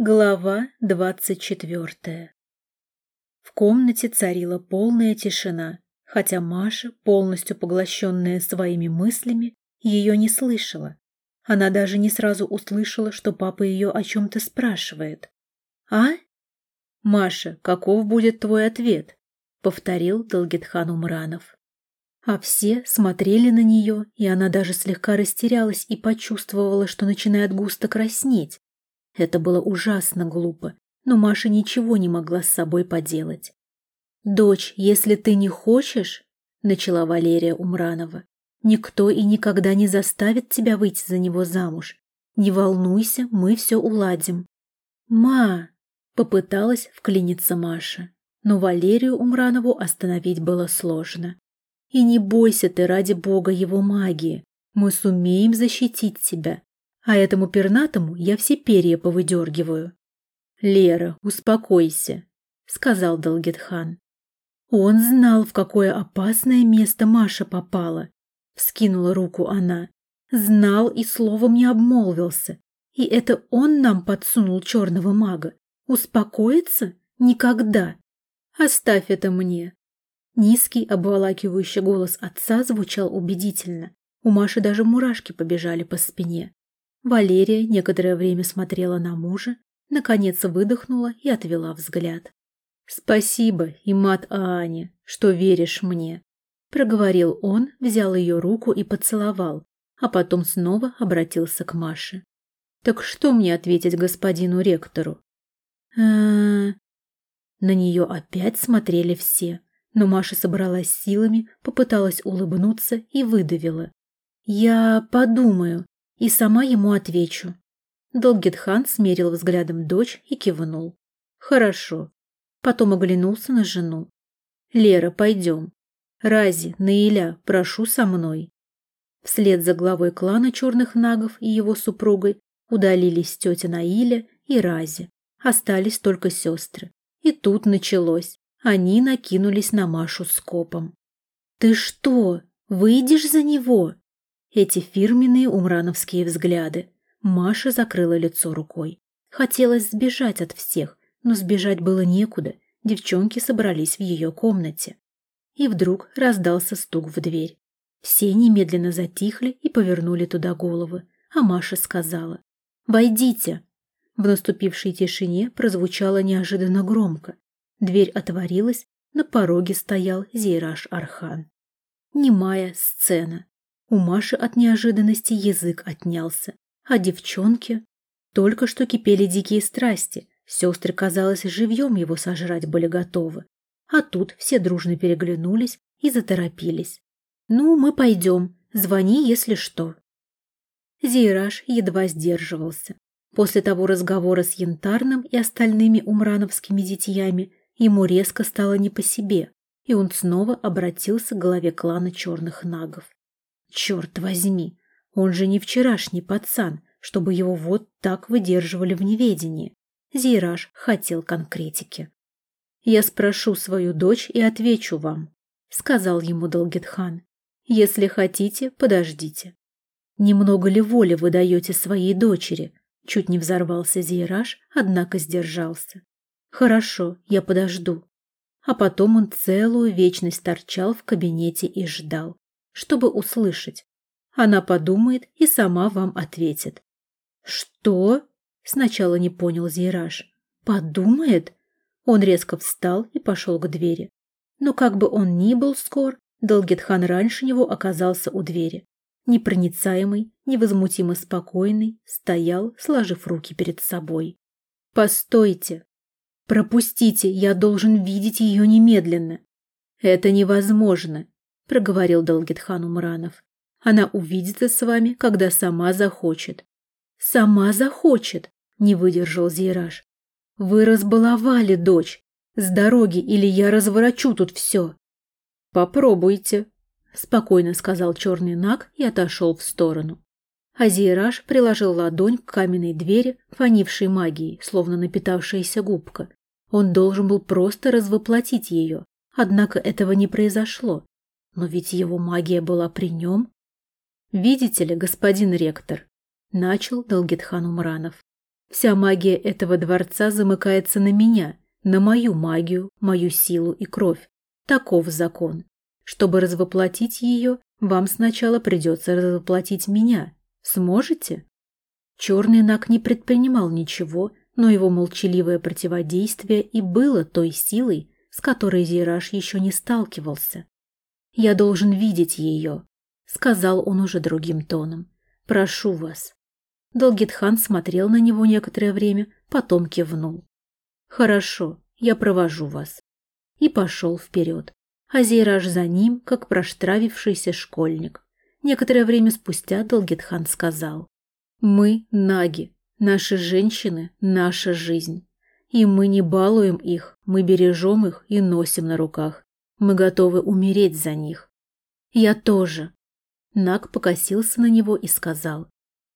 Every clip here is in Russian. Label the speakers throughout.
Speaker 1: Глава двадцать четвертая В комнате царила полная тишина, хотя Маша, полностью поглощенная своими мыслями, ее не слышала. Она даже не сразу услышала, что папа ее о чем-то спрашивает. «А?» «Маша, каков будет твой ответ?» — повторил Долгетхан Умранов. А все смотрели на нее, и она даже слегка растерялась и почувствовала, что начинает густо краснеть. Это было ужасно глупо, но Маша ничего не могла с собой поделать. «Дочь, если ты не хочешь, — начала Валерия Умранова, — никто и никогда не заставит тебя выйти за него замуж. Не волнуйся, мы все уладим». «Ма!» — попыталась вклиниться Маша, но Валерию Умранову остановить было сложно. И не бойся ты ради бога его магии. Мы сумеем защитить тебя. А этому пернатому я все перья повыдергиваю. Лера, успокойся, сказал Долгетхан. Он знал, в какое опасное место Маша попала. Вскинула руку она. Знал и словом не обмолвился. И это он нам подсунул черного мага. Успокоиться? Никогда. Оставь это мне. Низкий, обволакивающий голос отца звучал убедительно. У Маши даже мурашки побежали по спине. Валерия некоторое время смотрела на мужа, наконец выдохнула и отвела взгляд. «Спасибо, Имат Аане, что веришь мне», — проговорил он, взял ее руку и поцеловал, а потом снова обратился к Маше. «Так что мне ответить господину ректору?» На нее опять смотрели все. Но Маша собралась силами, попыталась улыбнуться и выдавила. «Я подумаю и сама ему отвечу». Долгитхан смерил взглядом дочь и кивнул. «Хорошо». Потом оглянулся на жену. «Лера, пойдем. Рази, Наиля, прошу со мной». Вслед за главой клана черных нагов и его супругой удалились тетя Наиля и Рази. Остались только сестры. И тут началось. Они накинулись на Машу скопом. «Ты что, выйдешь за него?» Эти фирменные умрановские взгляды. Маша закрыла лицо рукой. Хотелось сбежать от всех, но сбежать было некуда. Девчонки собрались в ее комнате. И вдруг раздался стук в дверь. Все немедленно затихли и повернули туда головы, а Маша сказала «Войдите». В наступившей тишине прозвучало неожиданно громко. Дверь отворилась, на пороге стоял Зейраж Архан. Немая сцена. У Маши от неожиданности язык отнялся, а девчонки... Только что кипели дикие страсти, сестры, казалось, живьем его сожрать были готовы. А тут все дружно переглянулись и заторопились. «Ну, мы пойдем, звони, если что». Зейраж едва сдерживался. После того разговора с Янтарным и остальными умрановскими детьями Ему резко стало не по себе, и он снова обратился к главе клана черных нагов. Черт возьми, он же не вчерашний пацан, чтобы его вот так выдерживали в неведении. Зейраж хотел конкретики. «Я спрошу свою дочь и отвечу вам», — сказал ему Долгетхан. «Если хотите, подождите». «Немного ли воли вы даете своей дочери?» Чуть не взорвался Зейраж, однако сдержался. Хорошо, я подожду. А потом он целую вечность торчал в кабинете и ждал, чтобы услышать. Она подумает и сама вам ответит. Что? Сначала не понял Зейраж. Подумает? Он резко встал и пошел к двери. Но как бы он ни был скор, Долгетхан раньше него оказался у двери. Непроницаемый, невозмутимо спокойный, стоял, сложив руки перед собой. «Постойте!» «Пропустите, я должен видеть ее немедленно». «Это невозможно», — проговорил Долгитхан Умранов. «Она увидится с вами, когда сама захочет». «Сама захочет», — не выдержал Зейраж. «Вы разбаловали дочь. С дороги или я разворачу тут все». «Попробуйте», — спокойно сказал черный наг и отошел в сторону. Азираж приложил ладонь к каменной двери, фонившей магией, словно напитавшаяся губка. Он должен был просто развоплотить ее, однако этого не произошло. Но ведь его магия была при нем. «Видите ли, господин ректор?» – начал Долгетхан Умранов. Вся магия этого дворца замыкается на меня, на мою магию, мою силу и кровь. Таков закон. Чтобы развоплотить ее, вам сначала придется развоплотить меня. Сможете? Черный Нак не предпринимал ничего, но его молчаливое противодействие и было той силой, с которой Зираж еще не сталкивался. «Я должен видеть ее», — сказал он уже другим тоном. «Прошу вас». Долгитхан смотрел на него некоторое время, потом кивнул. «Хорошо, я провожу вас». И пошел вперед. А Зейраж за ним, как проштравившийся школьник. Некоторое время спустя Долгитхан сказал. Мы наги, наши женщины – наша жизнь. И мы не балуем их, мы бережем их и носим на руках. Мы готовы умереть за них. Я тоже. Наг покосился на него и сказал.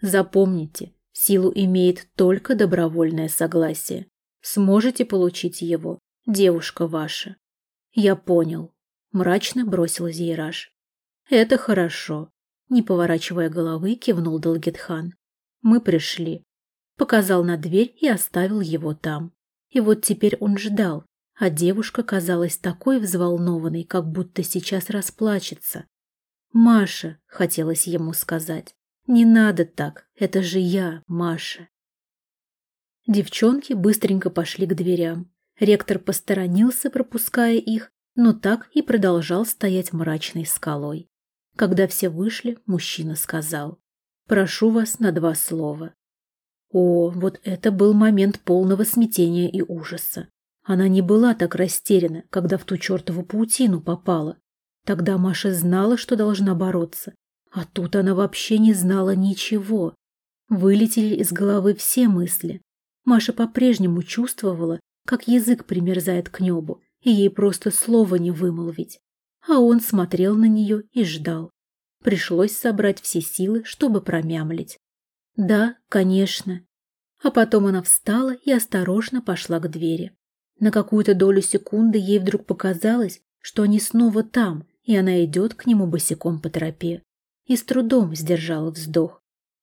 Speaker 1: Запомните, силу имеет только добровольное согласие. Сможете получить его, девушка ваша. Я понял. Мрачно бросил Зейраж. Это хорошо. Не поворачивая головы, кивнул Далгетхан. Мы пришли. Показал на дверь и оставил его там. И вот теперь он ждал, а девушка казалась такой взволнованной, как будто сейчас расплачется. «Маша», — хотелось ему сказать, — «не надо так, это же я, Маша». Девчонки быстренько пошли к дверям. Ректор посторонился, пропуская их, но так и продолжал стоять мрачной скалой. Когда все вышли, мужчина сказал. Прошу вас на два слова. О, вот это был момент полного смятения и ужаса. Она не была так растеряна, когда в ту чертову паутину попала. Тогда Маша знала, что должна бороться. А тут она вообще не знала ничего. Вылетели из головы все мысли. Маша по-прежнему чувствовала, как язык примерзает к небу, и ей просто слова не вымолвить. А он смотрел на нее и ждал. Пришлось собрать все силы, чтобы промямлить. Да, конечно. А потом она встала и осторожно пошла к двери. На какую-то долю секунды ей вдруг показалось, что они снова там, и она идет к нему босиком по тропе. И с трудом сдержала вздох.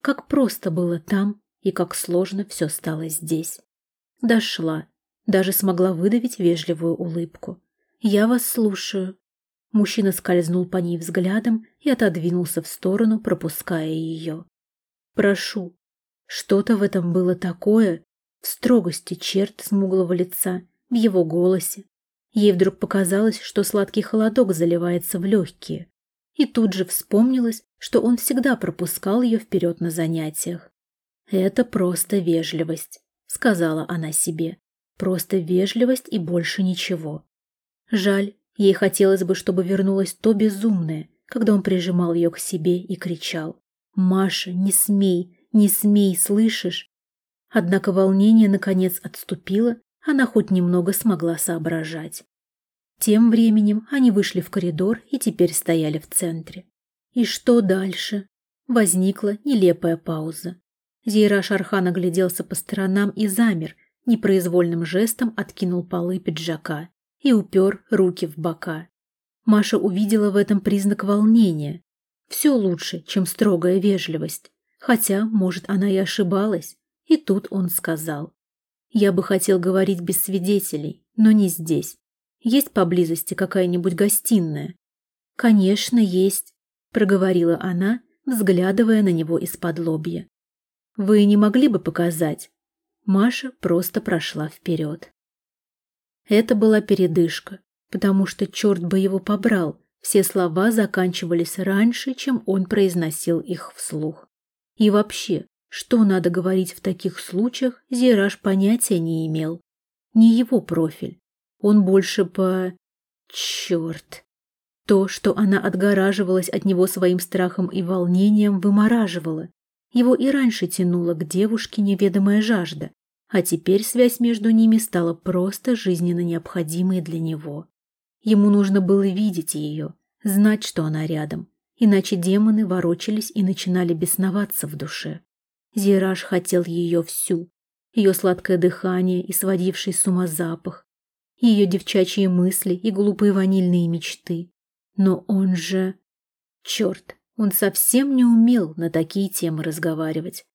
Speaker 1: Как просто было там, и как сложно все стало здесь. Дошла, даже смогла выдавить вежливую улыбку. «Я вас слушаю», Мужчина скользнул по ней взглядом и отодвинулся в сторону, пропуская ее. «Прошу». Что-то в этом было такое, в строгости черт смуглого лица, в его голосе. Ей вдруг показалось, что сладкий холодок заливается в легкие. И тут же вспомнилось, что он всегда пропускал ее вперед на занятиях. «Это просто вежливость», — сказала она себе. «Просто вежливость и больше ничего». Жаль, Ей хотелось бы, чтобы вернулось то безумное, когда он прижимал ее к себе и кричал. «Маша, не смей, не смей, слышишь?» Однако волнение, наконец, отступило, она хоть немного смогла соображать. Тем временем они вышли в коридор и теперь стояли в центре. И что дальше? Возникла нелепая пауза. Зейра Шархан огляделся по сторонам и замер, непроизвольным жестом откинул полы пиджака и упер руки в бока. Маша увидела в этом признак волнения. Все лучше, чем строгая вежливость. Хотя, может, она и ошибалась. И тут он сказал. «Я бы хотел говорить без свидетелей, но не здесь. Есть поблизости какая-нибудь гостиная?» «Конечно, есть», — проговорила она, взглядывая на него из-под лобья. «Вы не могли бы показать?» Маша просто прошла вперед. Это была передышка, потому что черт бы его побрал, все слова заканчивались раньше, чем он произносил их вслух. И вообще, что надо говорить в таких случаях, Зираж понятия не имел. Не его профиль. Он больше по... Черт. То, что она отгораживалась от него своим страхом и волнением, вымораживало. Его и раньше тянуло к девушке неведомая жажда, а теперь связь между ними стала просто жизненно необходимой для него. Ему нужно было видеть ее, знать, что она рядом, иначе демоны ворочались и начинали бесноваться в душе. Зираж хотел ее всю, ее сладкое дыхание и сводивший с ума запах, ее девчачьи мысли и глупые ванильные мечты. Но он же... Черт, он совсем не умел на такие темы разговаривать.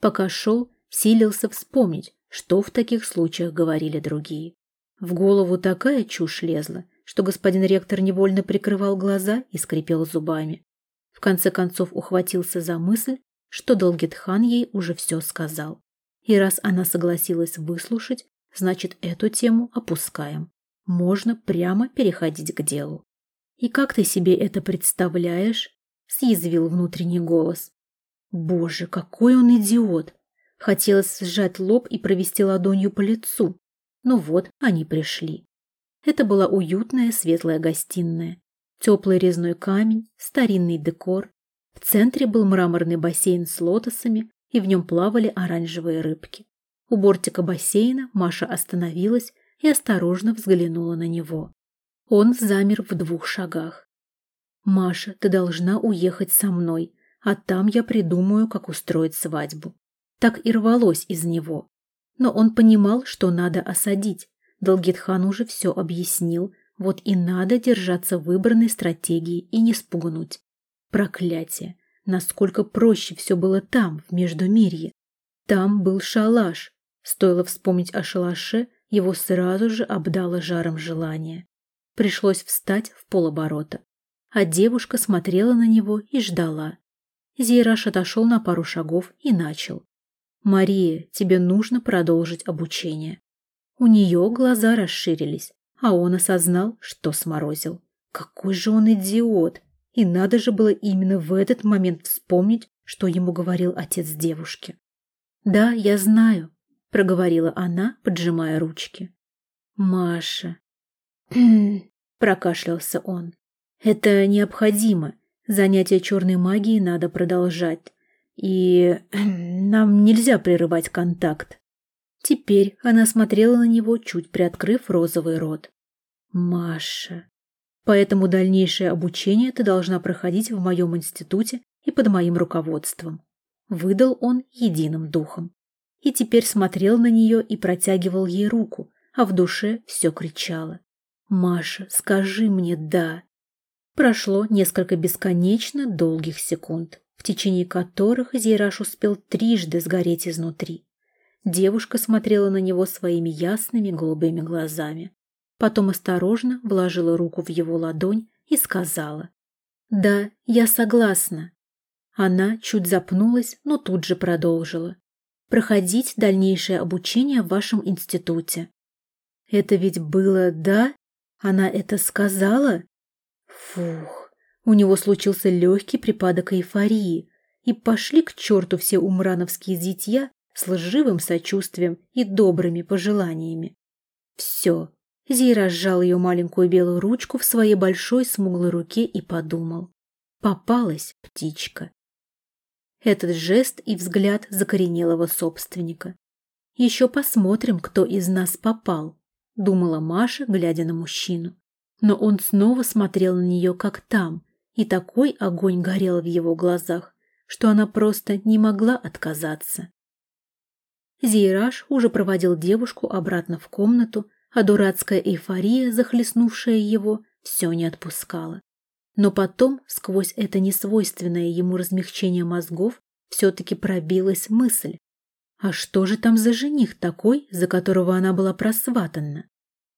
Speaker 1: Пока шел, силился вспомнить, что в таких случаях говорили другие. В голову такая чушь лезла, что господин ректор невольно прикрывал глаза и скрипел зубами. В конце концов ухватился за мысль, что Долгитхан ей уже все сказал. И раз она согласилась выслушать, значит, эту тему опускаем. Можно прямо переходить к делу. «И как ты себе это представляешь?» – съязвил внутренний голос. «Боже, какой он идиот!» Хотелось сжать лоб и провести ладонью по лицу. Но вот они пришли. Это была уютная светлая гостиная. Теплый резной камень, старинный декор. В центре был мраморный бассейн с лотосами, и в нем плавали оранжевые рыбки. У бортика бассейна Маша остановилась и осторожно взглянула на него. Он замер в двух шагах. «Маша, ты должна уехать со мной, а там я придумаю, как устроить свадьбу». Так и рвалось из него. Но он понимал, что надо осадить. Долгитхан уже все объяснил, вот и надо держаться выбранной стратегии и не спугнуть. Проклятие! Насколько проще все было там, в Междумирье. Там был шалаш. Стоило вспомнить о шалаше, его сразу же обдало жаром желания. Пришлось встать в полоборота. А девушка смотрела на него и ждала. Зейраш отошел на пару шагов и начал. «Мария, тебе нужно продолжить обучение». У нее глаза расширились, а он осознал, что сморозил. Какой же он идиот! И надо же было именно в этот момент вспомнить, что ему говорил отец девушки. «Да, я знаю», — проговорила она, поджимая ручки. «Маша, прокашлялся он. Это необходимо. Занятие черной магией надо продолжать. И нам нельзя прерывать контакт. Теперь она смотрела на него, чуть приоткрыв розовый рот. Маша. Поэтому дальнейшее обучение ты должна проходить в моем институте и под моим руководством. Выдал он единым духом. И теперь смотрел на нее и протягивал ей руку, а в душе все кричало. «Маша, скажи мне «да». Прошло несколько бесконечно долгих секунд, в течение которых Зейраш успел трижды сгореть изнутри. Девушка смотрела на него своими ясными голубыми глазами. Потом осторожно вложила руку в его ладонь и сказала. «Да, я согласна». Она чуть запнулась, но тут же продолжила. «Проходить дальнейшее обучение в вашем институте». «Это ведь было «да»?» Она это сказала? Фух, у него случился легкий припадок эйфории, и пошли к черту все умрановские зятья с лживым сочувствием и добрыми пожеланиями. Все. Зей разжал ее маленькую белую ручку в своей большой смуглой руке и подумал. Попалась птичка. Этот жест и взгляд закоренелого собственника. Еще посмотрим, кто из нас попал. — думала Маша, глядя на мужчину. Но он снова смотрел на нее, как там, и такой огонь горел в его глазах, что она просто не могла отказаться. Зейраж уже проводил девушку обратно в комнату, а дурацкая эйфория, захлестнувшая его, все не отпускала. Но потом, сквозь это несвойственное ему размягчение мозгов, все-таки пробилась мысль, а что же там за жених такой, за которого она была просватана?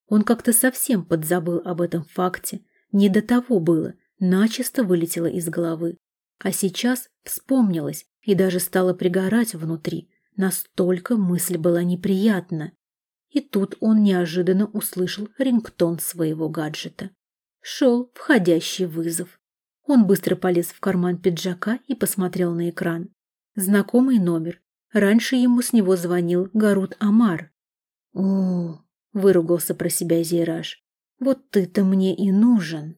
Speaker 1: Он как-то совсем подзабыл об этом факте. Не до того было, начисто вылетело из головы. А сейчас вспомнилось и даже стало пригорать внутри. Настолько мысль была неприятна. И тут он неожиданно услышал рингтон своего гаджета. Шел входящий вызов. Он быстро полез в карман пиджака и посмотрел на экран. Знакомый номер, Раньше ему с него звонил Гарут Амар. «О, — выругался про себя Зейраж, — вот ты-то мне и нужен».